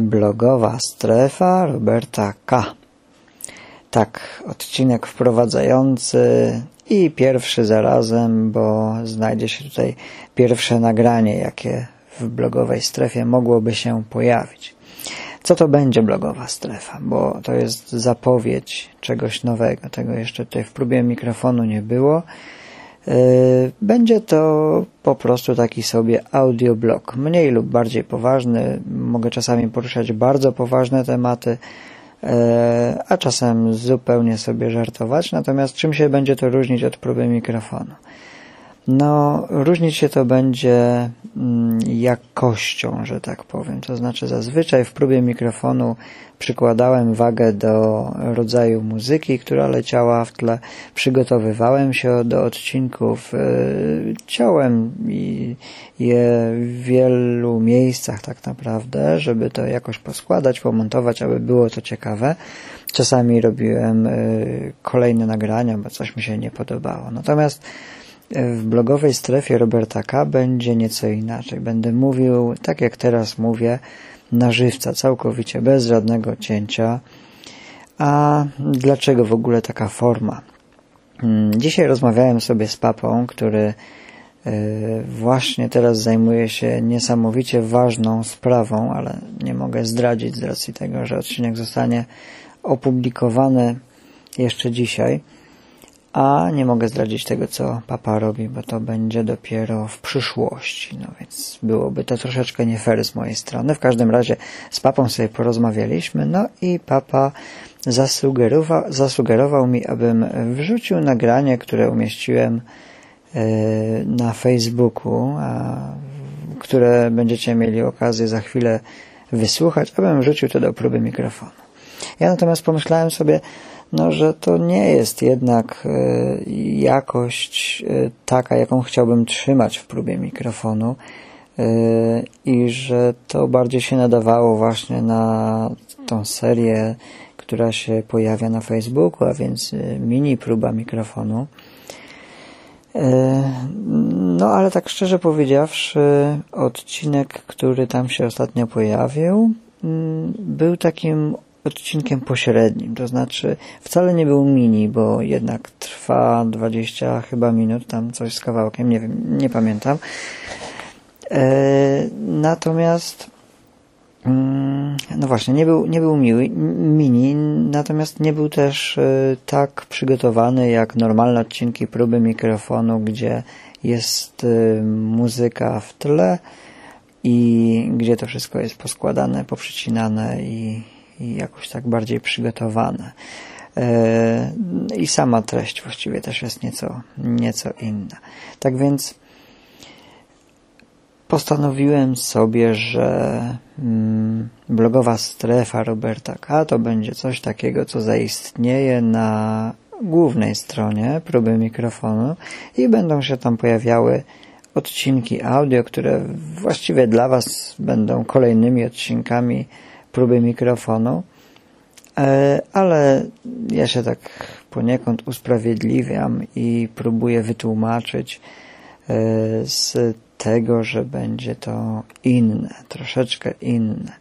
Blogowa strefa Roberta K. Tak, odcinek wprowadzający i pierwszy zarazem, bo znajdzie się tutaj pierwsze nagranie, jakie w blogowej strefie mogłoby się pojawić. Co to będzie blogowa strefa? Bo to jest zapowiedź czegoś nowego. Tego jeszcze tutaj w próbie mikrofonu nie było. E, będzie to po prostu taki sobie audioblog, mniej lub bardziej poważny. Mogę czasami poruszać bardzo poważne tematy, e, a czasem zupełnie sobie żartować. Natomiast czym się będzie to różnić od próby mikrofonu? No, różnić się to będzie mm, jakością, że tak powiem. To znaczy, zazwyczaj w próbie mikrofonu przykładałem wagę do rodzaju muzyki, która leciała w tle, przygotowywałem się do odcinków, e, ciąłem je w wielu miejscach tak naprawdę, żeby to jakoś poskładać, pomontować, aby było to ciekawe. Czasami robiłem e, kolejne nagrania, bo coś mi się nie podobało. Natomiast w blogowej strefie Roberta K. będzie nieco inaczej. Będę mówił, tak jak teraz mówię, na żywca, całkowicie, bez żadnego cięcia. A dlaczego w ogóle taka forma? Hmm, dzisiaj rozmawiałem sobie z papą, który e, właśnie teraz zajmuje się niesamowicie ważną sprawą, ale nie mogę zdradzić z racji tego, że odcinek zostanie opublikowany jeszcze dzisiaj a nie mogę zdradzić tego, co papa robi, bo to będzie dopiero w przyszłości. No więc byłoby to troszeczkę nie fair z mojej strony. W każdym razie z papą sobie porozmawialiśmy, no i papa zasugerował, zasugerował mi, abym wrzucił nagranie, które umieściłem e, na Facebooku, a, które będziecie mieli okazję za chwilę wysłuchać, abym wrzucił to do próby mikrofonu. Ja natomiast pomyślałem sobie, no, że to nie jest jednak e, jakość e, taka, jaką chciałbym trzymać w próbie mikrofonu e, i że to bardziej się nadawało właśnie na tą serię, która się pojawia na Facebooku, a więc mini próba mikrofonu. No, ale tak szczerze powiedziawszy, odcinek, który tam się ostatnio pojawił, mm, był takim odcinkiem pośrednim, to znaczy wcale nie był mini, bo jednak trwa 20 chyba minut, tam coś z kawałkiem, nie wiem, nie pamiętam. E, natomiast mm, no właśnie, nie był, nie był miły, mini, natomiast nie był też e, tak przygotowany jak normalne odcinki próby mikrofonu, gdzie jest e, muzyka w tle i gdzie to wszystko jest poskładane, poprzycinane i, i jakoś tak bardziej przygotowane. E, I sama treść właściwie też jest nieco, nieco inna. Tak więc postanowiłem sobie, że mm, blogowa strefa Roberta K. to będzie coś takiego, co zaistnieje na głównej stronie próby mikrofonu i będą się tam pojawiały odcinki audio, które właściwie dla Was będą kolejnymi odcinkami próby mikrofonu, e, ale ja się tak poniekąd usprawiedliwiam i próbuję wytłumaczyć e, z tego, że będzie to inne, troszeczkę inne.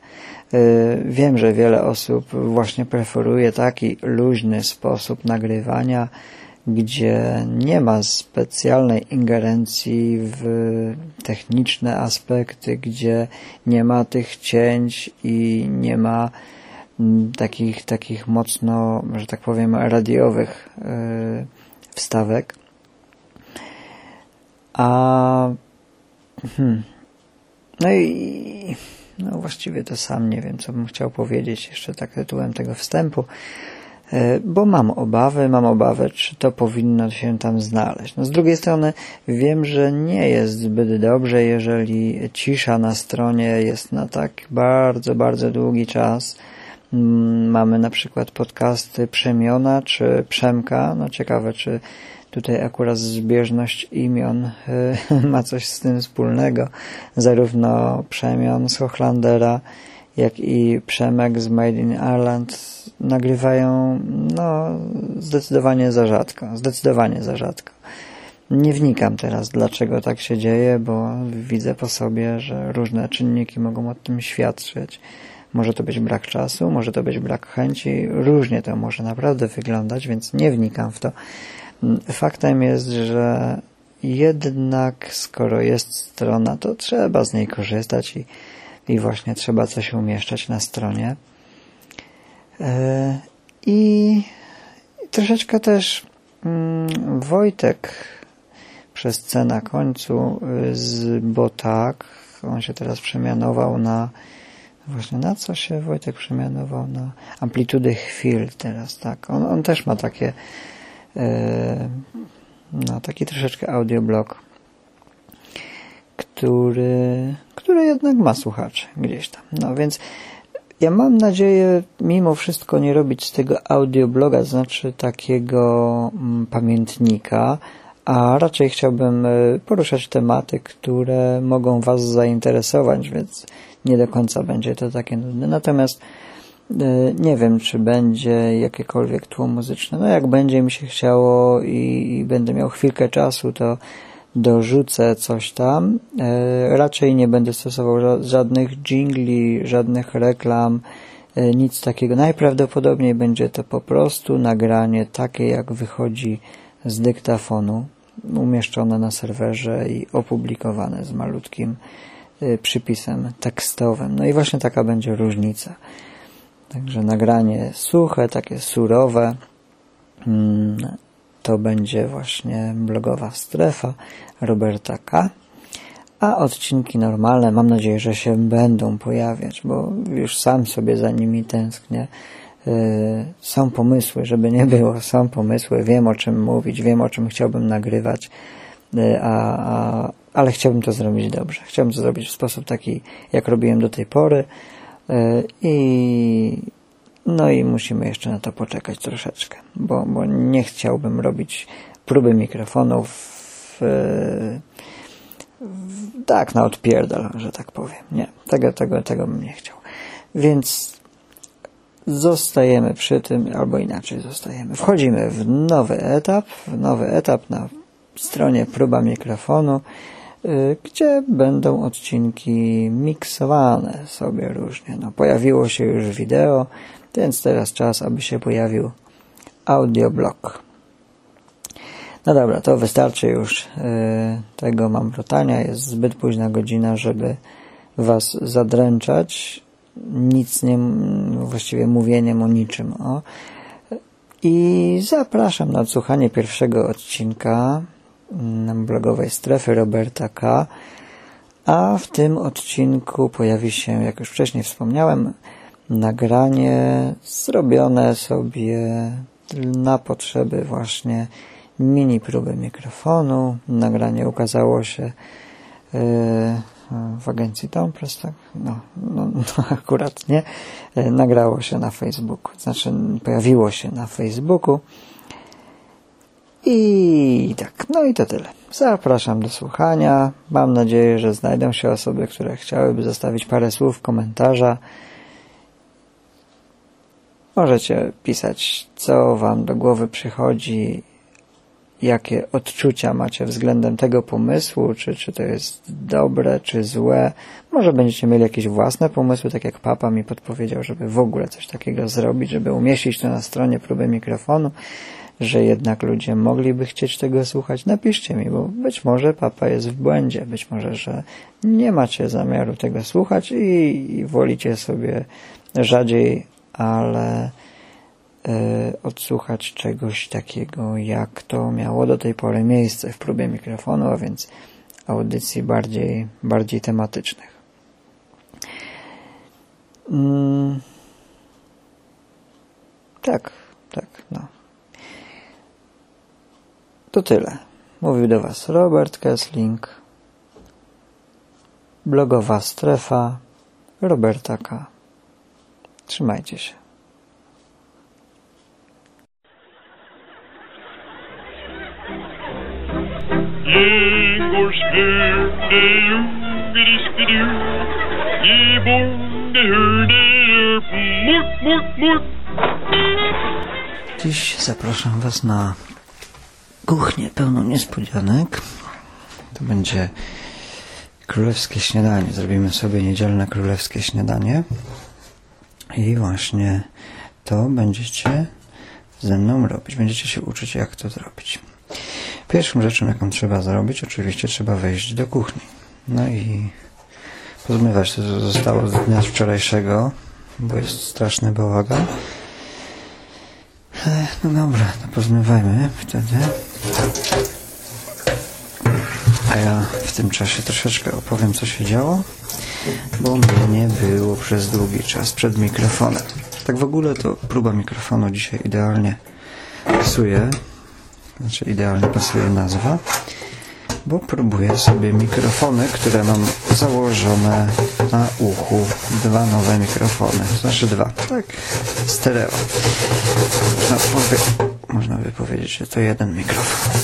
E, wiem, że wiele osób właśnie preferuje taki luźny sposób nagrywania, gdzie nie ma specjalnej ingerencji w techniczne aspekty, gdzie nie ma tych cięć i nie ma mm, takich, takich mocno, że tak powiem, radiowych e, wstawek. A hmm, no i no właściwie to sam nie wiem, co bym chciał powiedzieć jeszcze tak tytułem tego wstępu. E, bo mam obawy, mam obawy, czy to powinno się tam znaleźć. No z drugiej strony wiem, że nie jest zbyt dobrze, jeżeli cisza na stronie jest na tak bardzo, bardzo długi czas. Mm, mamy na przykład podcasty Przemiona czy Przemka. No ciekawe, czy tutaj akurat zbieżność imion e, ma coś z tym wspólnego. Zarówno Przemion z Hochlandera, jak i Przemek z Made in Ireland nagrywają no, zdecydowanie za rzadko. Zdecydowanie za rzadko. Nie wnikam teraz, dlaczego tak się dzieje, bo widzę po sobie, że różne czynniki mogą o tym świadczyć. Może to być brak czasu, może to być brak chęci, różnie to może naprawdę wyglądać, więc nie wnikam w to. Faktem jest, że jednak skoro jest strona, to trzeba z niej korzystać i, i właśnie trzeba coś umieszczać na stronie. E, I troszeczkę też mm, Wojtek przez C na końcu y, z Botak, on się teraz przemianował na właśnie na co się Wojtek przemianował? Na amplitudy chwil teraz, tak. On, on też ma takie e, no, taki troszeczkę audioblog, który, który jednak ma słuchaczy gdzieś tam. No więc ja mam nadzieję mimo wszystko nie robić z tego audiobloga, znaczy takiego mm, pamiętnika, a raczej chciałbym e, poruszać tematy, które mogą Was zainteresować, więc nie do końca będzie to takie nudne. Natomiast e, nie wiem, czy będzie jakiekolwiek tło muzyczne. No jak będzie mi się chciało i, i będę miał chwilkę czasu, to dorzucę coś tam. E, raczej nie będę stosował żadnych jingli, żadnych reklam, nic takiego. Najprawdopodobniej będzie to po prostu nagranie takie, jak wychodzi z dyktafonu umieszczone na serwerze i opublikowane z malutkim y, przypisem tekstowym. No i właśnie taka będzie różnica. Także nagranie suche, takie surowe, mm, to będzie właśnie blogowa strefa Roberta K. A odcinki normalne mam nadzieję, że się będą pojawiać, bo już sam sobie za nimi tęsknię. Y, są pomysły, żeby nie było, są pomysły, wiem o czym mówić, wiem o czym chciałbym nagrywać, y, a, a, ale chciałbym to zrobić dobrze. Chciałbym to zrobić w sposób taki, jak robiłem do tej pory y, i no i musimy jeszcze na to poczekać troszeczkę, bo, bo nie chciałbym robić próby mikrofonów w, w, tak na odpierdol, że tak powiem. Nie, tego, tego, tego bym nie chciał. Więc zostajemy przy tym, albo inaczej zostajemy. Wchodzimy w nowy etap, w nowy etap na stronie próba mikrofonu, y, gdzie będą odcinki miksowane sobie różnie. No, pojawiło się już wideo, więc teraz czas, aby się pojawił audioblog. No dobra, to wystarczy już y, tego mam mamrotania. Jest zbyt późna godzina, żeby Was zadręczać nic nie, właściwie mówieniem o niczym. O. I zapraszam na odsłuchanie pierwszego odcinka blogowej strefy Roberta K. A w tym odcinku pojawi się, jak już wcześniej wspomniałem, nagranie zrobione sobie na potrzeby właśnie mini próby mikrofonu. Nagranie ukazało się yy, w agencji Tompress, tak? No, no, no, akurat nie. E, nagrało się na Facebooku, znaczy pojawiło się na Facebooku. I tak, no i to tyle. Zapraszam do słuchania. Mam nadzieję, że znajdą się osoby, które chciałyby zostawić parę słów, komentarza. Możecie pisać, co Wam do głowy przychodzi, jakie odczucia macie względem tego pomysłu, czy, czy to jest dobre, czy złe. Może będziecie mieli jakieś własne pomysły, tak jak papa mi podpowiedział, żeby w ogóle coś takiego zrobić, żeby umieścić to na stronie próby mikrofonu, że jednak ludzie mogliby chcieć tego słuchać. Napiszcie mi, bo być może papa jest w błędzie, być może, że nie macie zamiaru tego słuchać i, i wolicie sobie rzadziej, ale E, odsłuchać czegoś takiego, jak to miało do tej pory miejsce w próbie mikrofonu, a więc audycji bardziej, bardziej tematycznych. Mm. Tak, tak, no. To tyle. Mówił do Was Robert Kessling, blogowa strefa Roberta K. Trzymajcie się. Dziś zapraszam Was na kuchnię pełną niespodzianek. To będzie królewskie śniadanie. Zrobimy sobie niedzielne królewskie śniadanie. I właśnie to będziecie ze mną robić. Będziecie się uczyć, jak to zrobić. Pierwszą rzeczą, jaką trzeba zrobić, oczywiście trzeba wejść do kuchni. No i pozmywać to, co zostało z dnia wczorajszego, bo jest straszny bałagan. E, No dobra, to pozmywajmy wtedy. A ja w tym czasie troszeczkę opowiem, co się działo, bo mnie nie było przez długi czas przed mikrofonem. Tak w ogóle to próba mikrofonu dzisiaj idealnie pasuje, znaczy idealnie pasuje nazwa, bo próbuję sobie mikrofony, które mam założone na uchu. Dwa nowe mikrofony, znaczy dwa, tak, stereo. Można, można by powiedzieć, że to jeden mikrofon.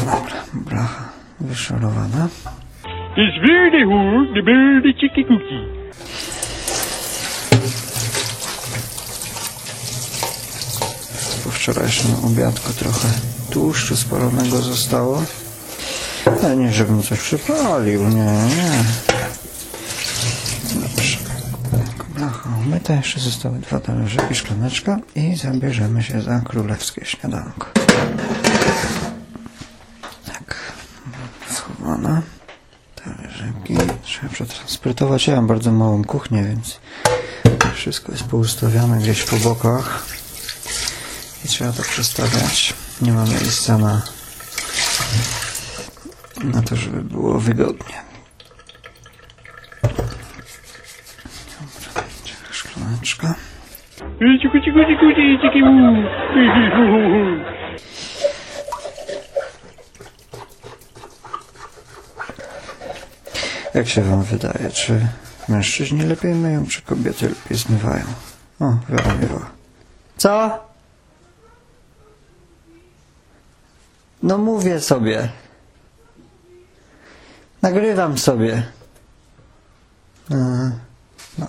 Dobra, blacha wyszorowana. It's build a chicken cookie. Po wczorajszym obiadku trochę tłuszczu spalonego zostało. Ale nie, żebym coś przypalił, nie, nie. Dobrze. Blacha umyta, jeszcze zostały dwa talerzyki, szklaneczka i zabierzemy się za królewskie śniadanko. Tak, schowana. Talerzyki przetransportować. Ja mam bardzo małą kuchnię, więc wszystko jest poustawiane gdzieś po bokach i trzeba to przestawiać. Nie ma miejsca na, na to, żeby było wygodnie. Dobra, szklaneczka. Chiku, chiku. Jak się wam wydaje, czy mężczyźni lepiej myją, czy kobiety lepiej zmywają? O, Weronika. Co? No mówię sobie. Nagrywam sobie. E, No.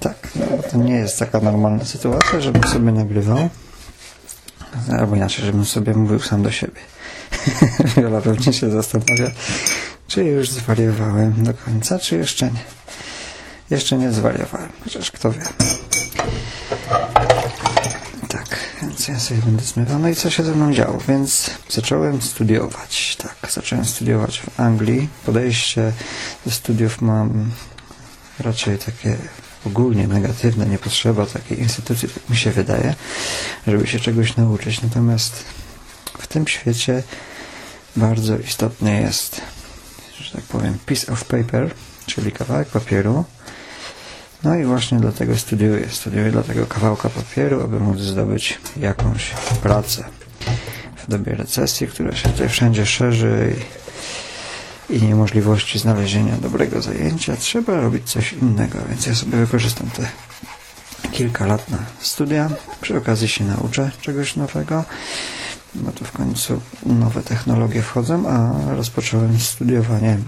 Tak, no to nie jest taka normalna sytuacja, żebym sobie nagrywał. Albo inaczej, żebym sobie mówił sam do siebie. Wiola pewnie się zastanawia, czy już zwariowałem do końca, czy jeszcze nie. Jeszcze nie zwariowałem, chociaż kto wie. Tak, więc ja sobie będę zmywał. No i co się ze mną działo? Więc zacząłem studiować. Tak, zacząłem studiować w Anglii. Podejście do studiów mam raczej takie ogólnie negatywne, nie potrzeba takiej instytucji, tak mi się wydaje, żeby się czegoś nauczyć. Natomiast w tym świecie bardzo istotny jest, że tak powiem, piece of paper, czyli kawałek papieru. No i właśnie dlatego studiuję. Studiuję dla tego kawałka papieru, aby móc zdobyć jakąś pracę. W dobie recesji, która się tutaj wszędzie szerzy i, i niemożliwości znalezienia dobrego zajęcia, trzeba robić coś innego, więc ja sobie wykorzystam te kilka lat na studia. Przy okazji się nauczę czegoś nowego. No to w końcu nowe technologie wchodzą, a rozpocząłem studiowanie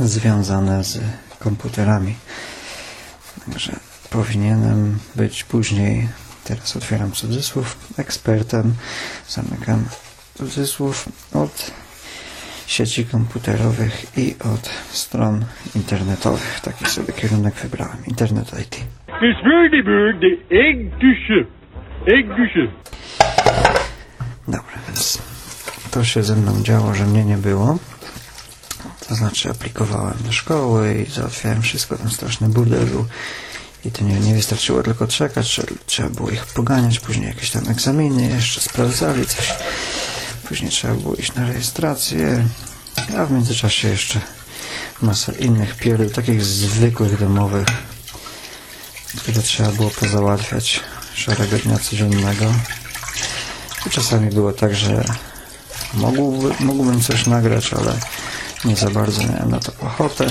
związane z komputerami. Także powinienem być później, teraz otwieram cudzysłów, ekspertem, zamykam cudzysłów od sieci komputerowych i od stron internetowych. Taki sobie kierunek wybrałem. Internet IT. Egg dish. Egg dish. Dobra, więc to się ze mną działo, że mnie nie było. To znaczy aplikowałem do szkoły i załatwiałem wszystko, ten straszny burdel. I to nie, nie wystarczyło tylko czekać, że trzeba było ich poganiać, później jakieś tam egzaminy, jeszcze sprawdzali coś. Później trzeba było iść na rejestrację, a w międzyczasie jeszcze masa innych pierdół, takich zwykłych domowych, które trzeba było pozałatwiać szarego dnia codziennego. Czasami było tak, że mógłby, mógłbym coś nagrać, ale nie za bardzo miałem na to ochotę.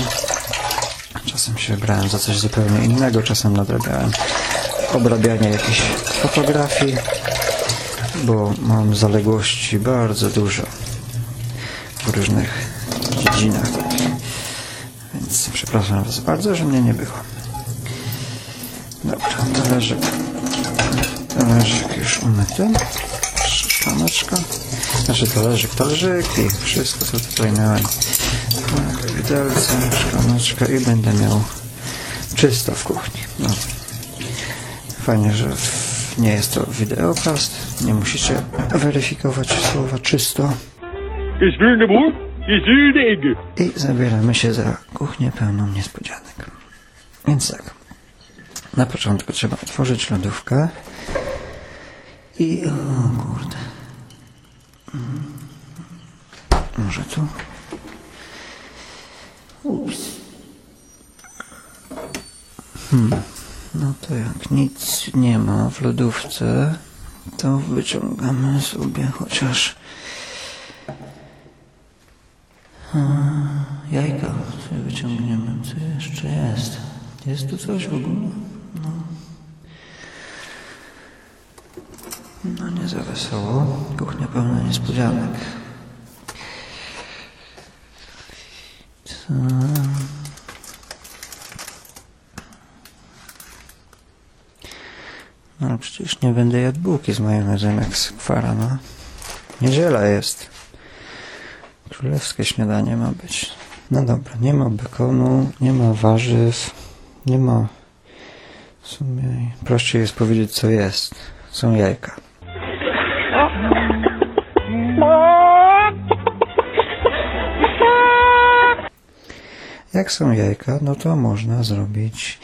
Czasem się brałem za coś zupełnie innego, czasem nadrabiałem obrabianie jakichś fotografii, bo mam zaległości bardzo dużo w różnych dziedzinach. Więc przepraszam Was bardzo, że mnie nie było. Dobra, talerzyk, talerzyk już umyty. Szklaneczka. Znaczy talerzyk, talerzyki, wszystko co tutaj miałem. Tak, widelce, szklaneczka i będę miał czysto w kuchni. No. Fajnie, że nie jest to wideokast, nie musicie weryfikować słowa czysto. I zabieramy się za kuchnię pełną niespodzianek. Więc tak. Na początku trzeba otworzyć lodówkę. I o kurde. Może tu? Ups. Hmm. No to jak nic nie ma w lodówce, to wyciągamy sobie chociaż Jajka sobie wyciągniemy. Co jeszcze jest? Jest tu coś w ogóle? No. Nie za wesoło. Kuchnia pełna niespodzianek. Co? No przecież nie będę jadł bułki z majonezem jak z kwara, no. Niedziela jest. Królewskie śniadanie ma być. No dobra, nie ma bekonu, nie ma warzyw, nie ma... W sumie prościej jest powiedzieć co jest. Są jajka. Jak są jajka, no to można zrobić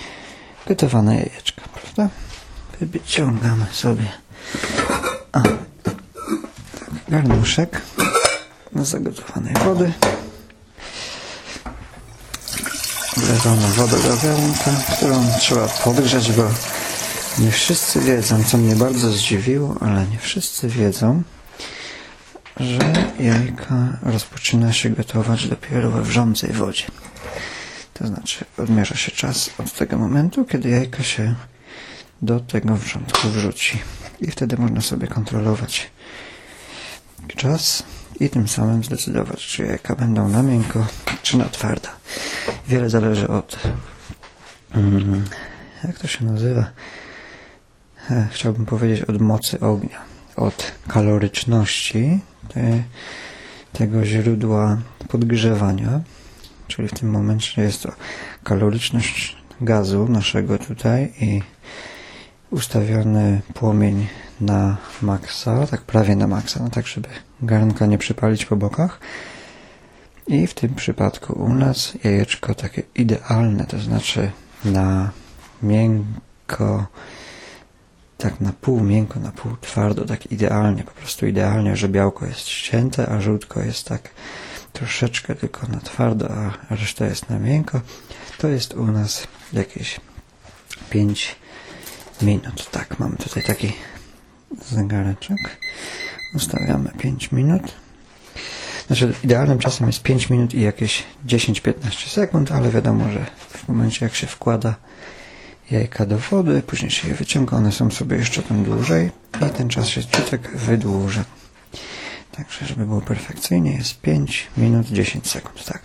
gotowane jajeczka, prawda? Wyciągamy sobie a, tak, garnuszek zagotowanej wody. Wlewamy wodę do garnka, którą trzeba podgrzać, bo nie wszyscy wiedzą, co mnie bardzo zdziwiło, ale nie wszyscy wiedzą, że jajka rozpoczyna się gotować dopiero we wrzącej wodzie. To znaczy odmierza się czas od tego momentu, kiedy jajka się do tego wrzątku wrzuci. I wtedy można sobie kontrolować czas i tym samym zdecydować, czy jajka będą na miękko, czy na twardo. Wiele zależy od... Mm, jak to się nazywa? E, Chciałbym powiedzieć od mocy ognia, od kaloryczności te, tego źródła podgrzewania, czyli w tym momencie jest to kaloryczność gazu naszego tutaj i ustawiony płomień na maksa, tak prawie na maksa, no tak żeby garnka nie przypalić po bokach. I w tym przypadku u nas jajeczko takie idealne, to znaczy na miękko, tak na pół miękko, na pół twardo, tak idealnie, po prostu idealnie, że białko jest ścięte, a żółtko jest tak troszeczkę tylko na twardo, a reszta jest na miękko. To jest u nas jakieś 5 minut. Tak, mamy tutaj taki zegareczek. Ustawiamy 5 minut. Znaczy, idealnym czasem jest 5 minut i jakieś 10-15 sekund, ale wiadomo, że w momencie jak się wkłada jajka do wody, później się je wyciąga, one są sobie jeszcze tam dłużej i ten czas się ciutek wydłuża. Także, żeby było perfekcyjnie, jest 5 minut 10 sekund. Tak.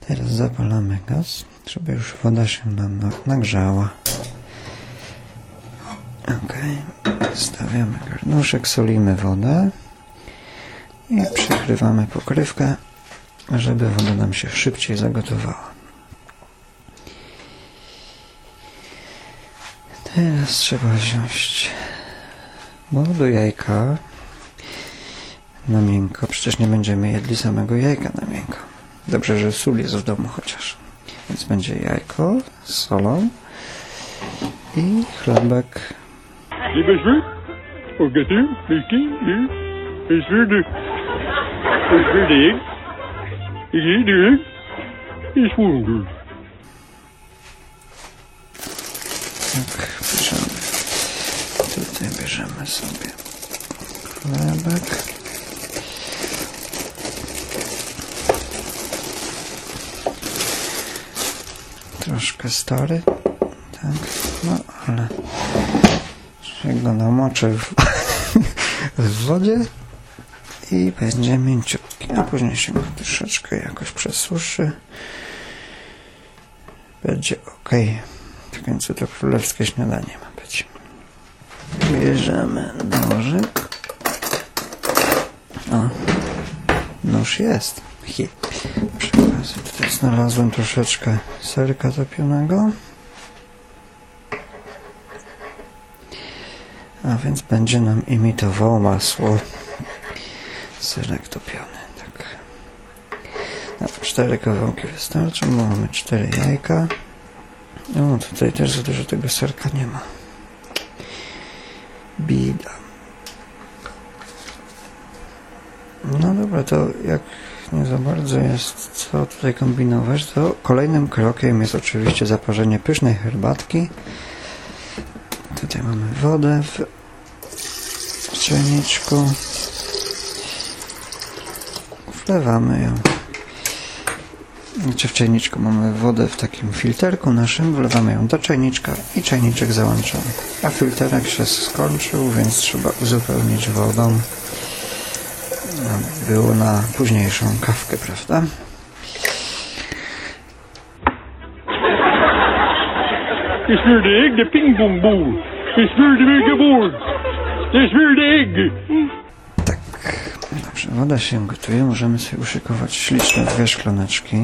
Teraz zapalamy gaz, żeby już woda się nam nagrzała. Ok, stawiamy garnuszek, solimy wodę i przykrywamy pokrywkę, żeby woda nam się szybciej zagotowała. Teraz trzeba wziąć do jajka na miękko. Przecież nie będziemy jedli samego jajka na miękko. Dobrze, że sól jest w domu chociaż. Więc będzie jajko z solą i chlebek. Tak, bierzemy. Tutaj bierzemy sobie chlebek. Troszkę stary, tak, no ale się go namoczę w, w wodzie i będzie mięciutki, a później się go troszeczkę jakoś przesuszy. Będzie ok. W końcu to królewskie śniadanie ma być. Bierzemy nożyk O, nóż jest. Tutaj znalazłem troszeczkę serka topionego. A więc będzie nam imitował masło. Serek topiony, tak. No, cztery kawałki wystarczą, bo mamy cztery jajka. No, tutaj też za dużo tego serka nie ma. Bida. No dobra, to jak nie za bardzo jest co tutaj kombinować, to kolejnym krokiem jest oczywiście zaparzenie pysznej herbatki. Tutaj mamy wodę w czajniczku. Wlewamy ją. Znaczy w czajniczku mamy wodę w takim filterku naszym, wlewamy ją do czajniczka i czajniczek załączamy. A filterek się skończył, więc trzeba uzupełnić wodą. Było na późniejszą kawkę, prawda? Ich will egg, ping pong ball. Ich will. Ich the egg. Tak. Dobrze, woda się gotuje. Możemy sobie uszykować śliczne dwie szklaneczki,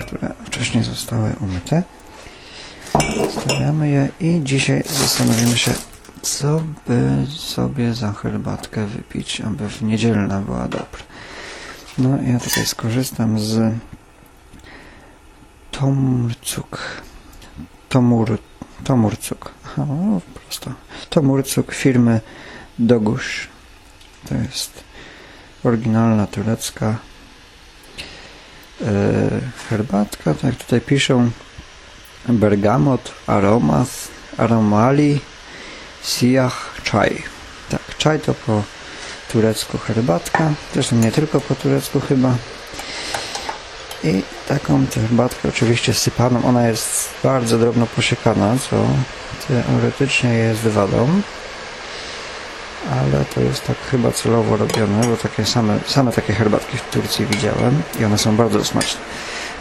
które wcześniej zostały umyte. Stawiamy je i dzisiaj zastanowimy się, co by sobie za herbatkę wypić, aby w niedzielna była dobra. No, ja tutaj skorzystam z Tomurcuk. Tomur, Tomurcuk. Aha, no, prosto. Tomurcuk firmy Dogusz. To jest oryginalna turecka e, herbatka. Tak tutaj piszą bergamot, aromat, aromali, sijach, czaj. Tak, czaj to po turecku herbatka. Zresztą nie tylko po turecku chyba. I taką herbatkę oczywiście sypaną. Ona jest bardzo drobno posiekana, co teoretycznie jest wadą. Ale to jest tak chyba celowo robione, bo takie same, same takie herbatki w Turcji widziałem i one są bardzo smaczne.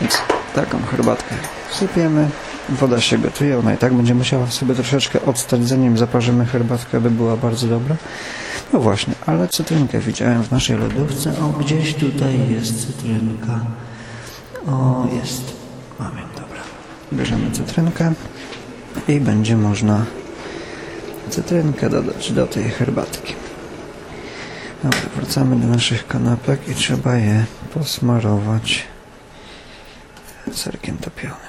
Więc taką herbatkę sypiemy, woda się gotuje, ona i tak będzie musiała sobie troszeczkę odstać, zanim zaparzymy herbatkę, aby była bardzo dobra. No właśnie, ale cytrynkę widziałem w naszej lodówce. O, gdzieś tutaj jest cytrynka. O, jest. Mamy, dobra. Bierzemy cytrynkę i będzie można cytrynkę dodać do tej herbatki. Dobra, wracamy do naszych kanapek i trzeba je posmarować serkiem topionym.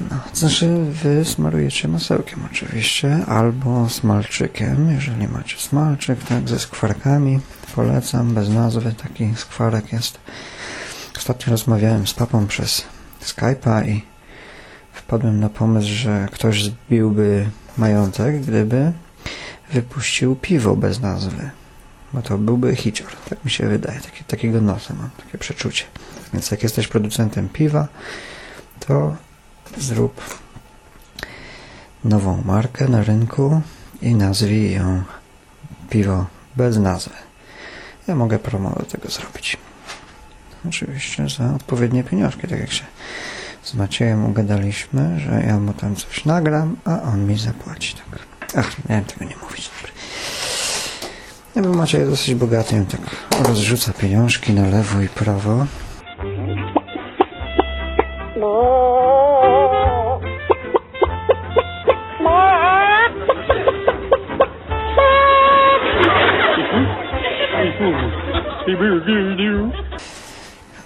No, znaczy wy smarujecie masełkiem oczywiście, albo smalczykiem, jeżeli macie smalczyk, tak, ze skwarkami. Polecam, bez nazwy, taki skwarek jest. Ostatnio rozmawiałem z papą przez Skype'a i wpadłem na pomysł, że ktoś zbiłby majątek, gdyby wypuścił piwo bez nazwy. Bo to byłby hicior, tak mi się wydaje. Takie, takiego nosa mam, takie przeczucie. Więc jak jesteś producentem piwa, to zrób nową markę na rynku i nazwij ją piwo bez nazwy. Ja mogę promo do tego zrobić. Oczywiście za odpowiednie pieniążki, tak jak się z Maciejem ugadaliśmy, że ja mu tam coś nagram, a on mi zapłaci. Tak. Ach, miałem tego nie mówić. Dobry. Ja bym Maciej dosyć bogaty, on tak rozrzuca pieniążki na lewo i prawo.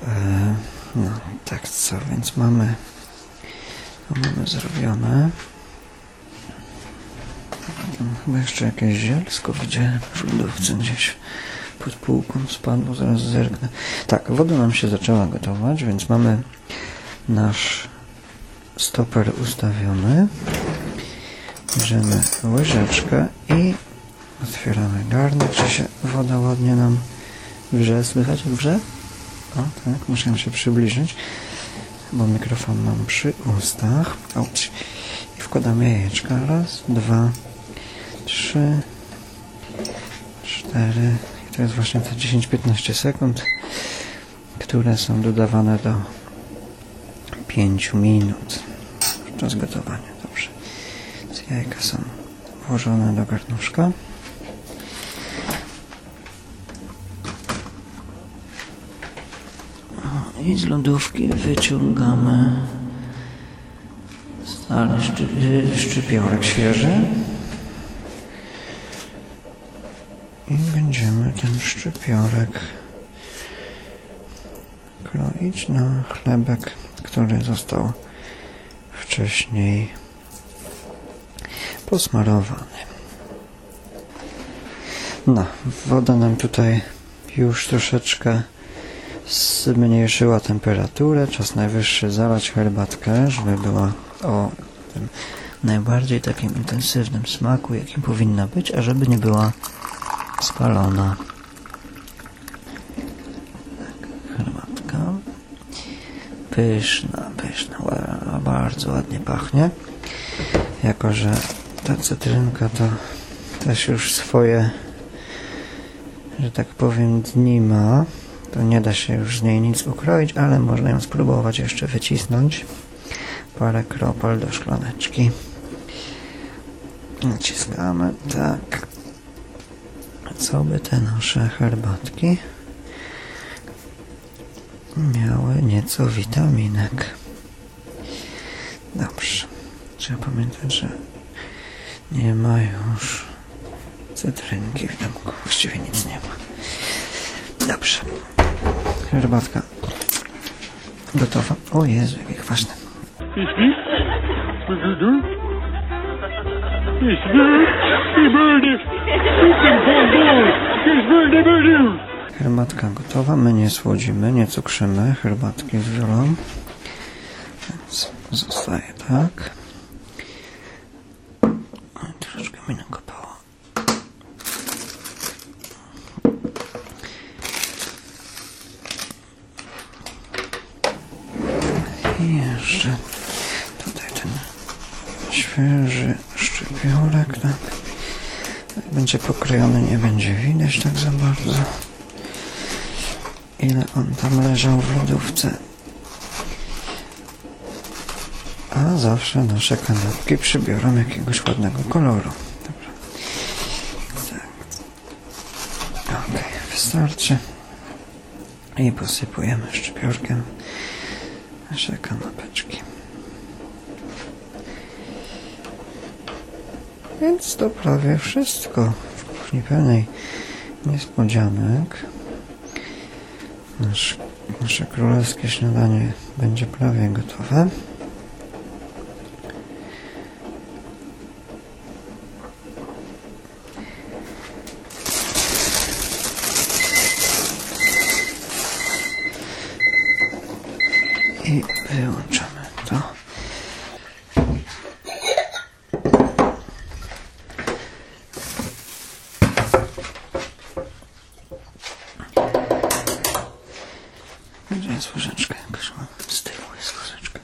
E, No, tak co, więc mamy mamy zrobione. Tam chyba jeszcze jakieś zielsko widziałem w lodówce gdzieś pod półką spadło, zaraz zerknę. Tak, woda nam się zaczęła gotować, więc mamy nasz stoper ustawiony. Bierzemy łyżeczkę i otwieramy garnek, czy się woda ładnie nam wrze. Słychać wrze? O, tak, muszę się przybliżyć, bo mikrofon mam przy ustach. Auć. I wkładamy jajeczka. Raz, dwa, trzy, cztery. I to jest właśnie te 10-15 sekund, które są dodawane do 5 minut. Czas gotowania. Dobrze. Więc jajka są włożone do garnuszka. I z lodówki wyciągamy szczy, y, szczypiorek świeży. I będziemy ten szczypiorek kroić na chlebek, który został wcześniej posmarowany. No, woda nam tutaj już troszeczkę zmniejszyła temperaturę. Czas najwyższy zalać herbatkę, żeby była o tym najbardziej takim intensywnym smaku, jakim powinna być, a żeby nie była spalona. Tak, herbatka. Pyszna, pyszna, bardzo ładnie pachnie. Jako, że ta cytrynka to też już swoje, że tak powiem, dni ma, to nie da się już z niej nic ukroić, ale można ją spróbować jeszcze wycisnąć. Parę kropel do szklaneczki. Naciskamy, tak. Co by te nasze herbatki miały nieco witaminek. Dobrze. Trzeba pamiętać, że nie ma już cytrynki w domku. Właściwie nic nie ma. Dobrze. Herbatka gotowa. O Jezu, jakie kwaśne. Herbatka gotowa. My nie słodzimy, nie cukrzymy herbatki z wiolą. Więc zostaje tak. Troszeczkę mi nakopało. I jeszcze tutaj ten świeży szczypiorek, tak. Będzie pokrojony, nie będzie widać tak za bardzo ile on tam leżał w lodówce. A zawsze nasze kanapki przybiorą jakiegoś ładnego koloru. Dobra. Tak. Okej, wystarczy. I posypujemy szczypiorkiem nasze kanapeczki. Więc to prawie wszystko w kuchni pełnej niespodzianek. Nasz, nasze królewskie śniadanie będzie prawie gotowe. I wyłączamy to. Gdzie jest łyżeczka jakaś? O, Z tyłu jest łyżeczka.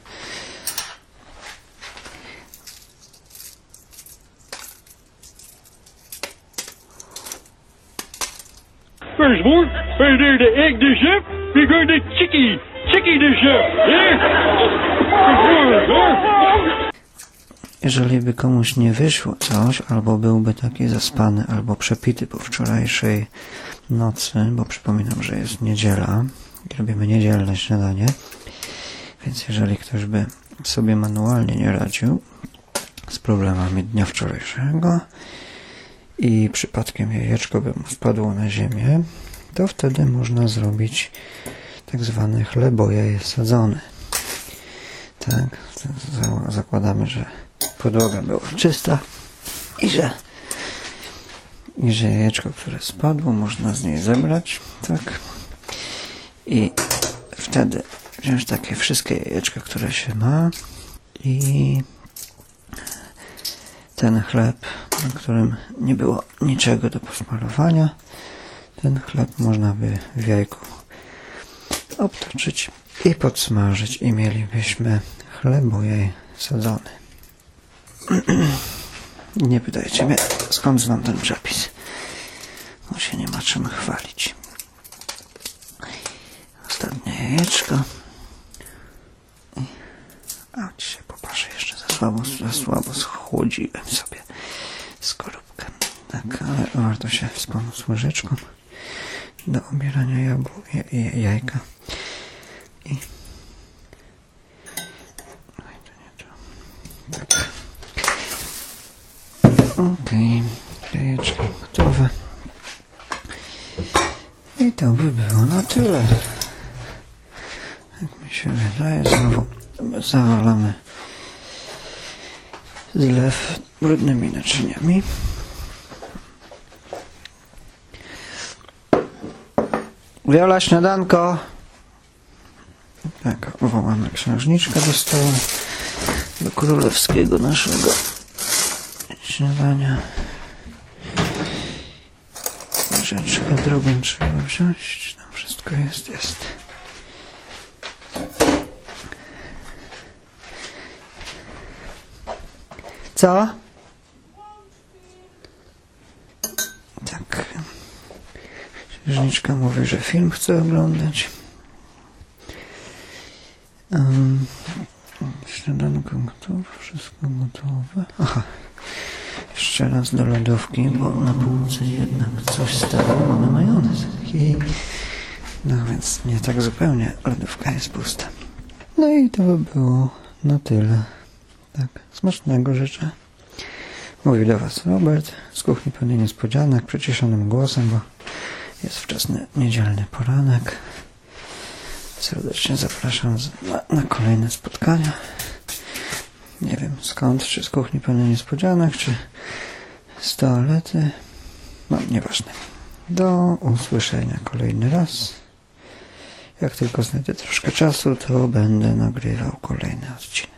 First one, right there, the egg the. We're going to chicky. Chicky the. Yeah? Jeżeli by komuś nie wyszło coś, albo byłby taki zaspany, albo przepity po wczorajszej nocy, bo przypominam, że jest niedziela i robimy niedzielne śniadanie, więc jeżeli ktoś by sobie manualnie nie radził z problemami dnia wczorajszego i przypadkiem jajeczko by spadło na ziemię, to wtedy można zrobić tak zwany chlebojaj sadzony. Tak, za- zakładamy, że podłoga była czysta i że, i że jajeczko, które spadło, można z niej zebrać, tak. I wtedy wziąć takie wszystkie jajeczka, które się ma i ten chleb, na którym nie było niczego do posmarowania, ten chleb można by w jajku obtoczyć i podsmażyć i mielibyśmy chlebojaj sadzony. Nie pytajcie mnie, skąd znam ten przepis. Bo się nie ma czym chwalić. Ostatnie jajeczko. A dzisiaj popatrzę jeszcze za słabo, za słabo schłodziłem sobie skorupkę. Tak, ale warto się wspomóc łyżeczką do obierania jabł, jajka. i... To nie to. Tak. Okej, jajeczka gotowe. I to by było na tyle. Jak mi się wydaje, znowu zawalamy zlew brudnymi naczyniami. Wiola, śniadanko. Tak, wołamy księżniczkę do stołu, do królewskiego naszego śniadania. Rzeczkę drugą trzeba wziąć. Tam wszystko jest, jest. Co? Tak. Księżniczka mówi, że film chce oglądać. Um, śniadanko gotowe, wszystko gotowe. Aha. Jeszcze raz do lodówki, bo na półce jednak coś stało. Mamy majonez. No więc nie tak zupełnie. Lodówka jest pusta. No i to by było na tyle. Tak, smacznego życzę. Mówi do Was Robert z kuchni pełnej niespodzianek, przyciszonym głosem, bo jest wczesny niedzielny poranek. Serdecznie zapraszam na, na kolejne spotkania. Nie wiem skąd, czy z kuchni pełnej niespodzianek, czy z toalety. No, nieważne. Do usłyszenia kolejny raz. Jak tylko znajdę troszkę czasu, to będę nagrywał kolejny odcinek.